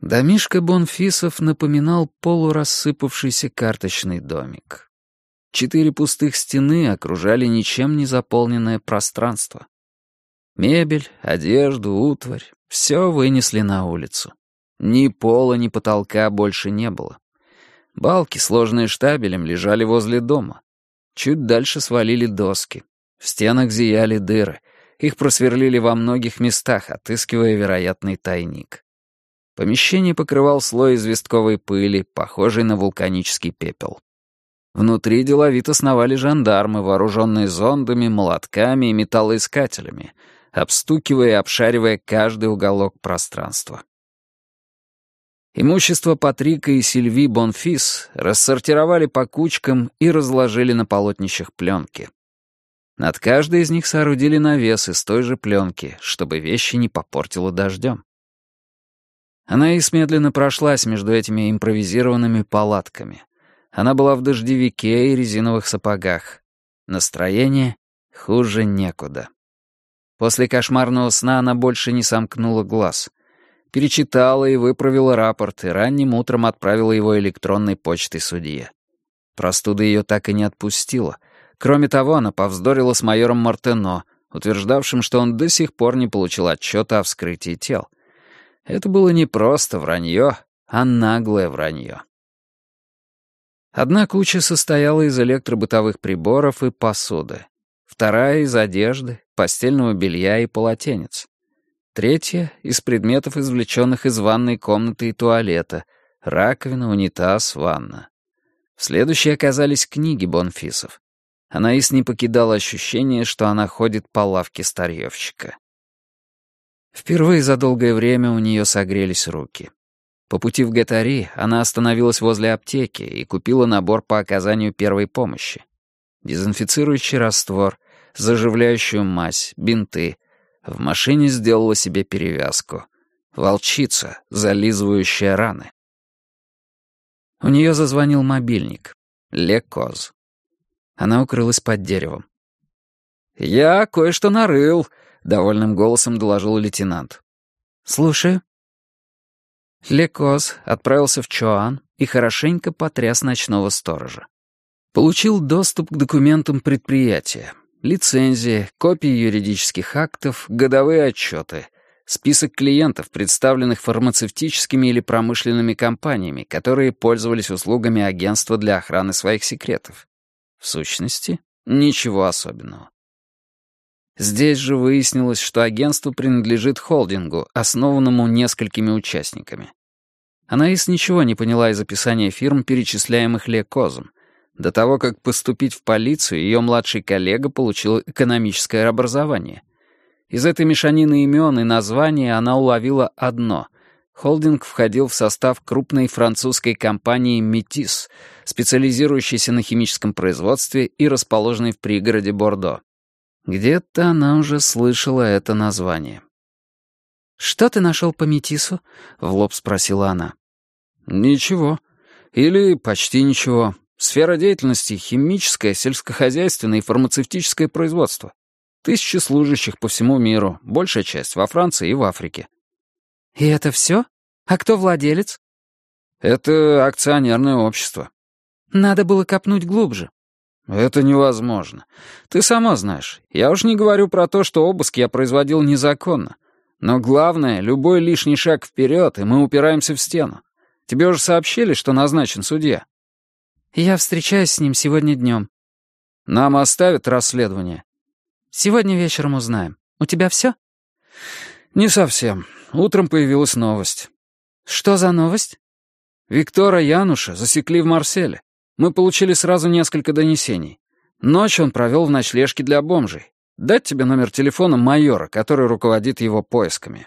Домишко Бонфисов напоминал полурассыпавшийся карточный домик. Четыре пустых стены окружали ничем не заполненное пространство. Мебель, одежду, утварь — все вынесли на улицу. Ни пола, ни потолка больше не было. Балки, сложные штабелем, лежали возле дома. Чуть дальше свалили доски. В стенах зияли дыры. Их просверлили во многих местах, отыскивая вероятный тайник. Помещение покрывал слой известковой пыли, похожий на вулканический пепел. Внутри деловито сновали жандармы, вооруженные зондами, молотками и металлоискателями, обстукивая и обшаривая каждый уголок пространства. Имущество Патрика и Сильви Бонфис рассортировали по кучкам и разложили на полотнищах пленки. Над каждой из них соорудили навес из той же пленки, чтобы вещи не попортило дождем. Анаис медленно прошлась между этими импровизированными палатками. Она была в дождевике и резиновых сапогах. Настроение хуже некуда. После кошмарного сна она больше не сомкнула глаз. Перечитала и выправила рапорт, и ранним утром отправила его электронной почтой судье. Простуда ее так и не отпустила. Кроме того, она повздорила с майором Мартено, утверждавшим, что он до сих пор не получил отчета о вскрытии тел — это было не просто вранье, а наглое вранье. Одна куча состояла из электробытовых приборов и посуды. Вторая — из одежды, постельного белья и полотенец. Третья — из предметов, извлеченных из ванной комнаты и туалета. Раковина, унитаз, ванна. В следующей оказались книги Бонфисов. Анаис не покидала ощущение, что она ходит по лавке старьевщика. Впервые за долгое время у нее согрелись руки. По пути в Гатари она остановилась возле аптеки и купила набор по оказанию первой помощи. Дезинфицирующий раствор, заживляющую мазь, бинты. В машине сделала себе перевязку. Волчица, зализывающая раны. У нее зазвонил мобильник. Лекоз. Она укрылась под деревом. «Я кое-что нарыл», — довольным голосом доложил лейтенант. «Слушаю». Лекоз отправился в Чоан и хорошенько потряс ночного сторожа. Получил доступ к документам предприятия, лицензии, копии юридических актов, годовые отчеты, список клиентов, представленных фармацевтическими или промышленными компаниями, которые пользовались услугами агентства для охраны своих секретов. В сущности, ничего особенного. Здесь же выяснилось, что агентство принадлежит холдингу, основанному несколькими участниками. Анаис ничего не поняла из описания фирм, перечисляемых Лекозом. До того, как поступить в полицию, ее младший коллега получил экономическое образование. Из этой мешанины имен и названий она уловила одно. Холдинг входил в состав крупной французской компании «Метис», специализирующейся на химическом производстве и расположенной в пригороде Бордо. Где-то она уже слышала это название. «Что ты нашел по метису?» — в лоб спросила она. «Ничего. Или почти ничего. Сфера деятельности — химическое, сельскохозяйственное и фармацевтическое производство. Тысячи служащих по всему миру, большая часть во Франции и в Африке». «И это все? А кто владелец?» «Это акционерное общество». «Надо было копнуть глубже». «Это невозможно. Ты сама знаешь. Я уж не говорю про то, что обыск я производил незаконно. Но главное, любой лишний шаг вперед, и мы упираемся в стену. Тебе уже сообщили, что назначен судья?» «Я встречаюсь с ним сегодня днем». «Нам оставят расследование?» «Сегодня вечером узнаем. У тебя все?» «Не совсем. Утром появилась новость». «Что за новость?» «Виктора Януша засекли в Марселе. Мы получили сразу несколько донесений. Ночь он провел в ночлежке для бомжей. Дать тебе номер телефона майора, который руководит его поисками.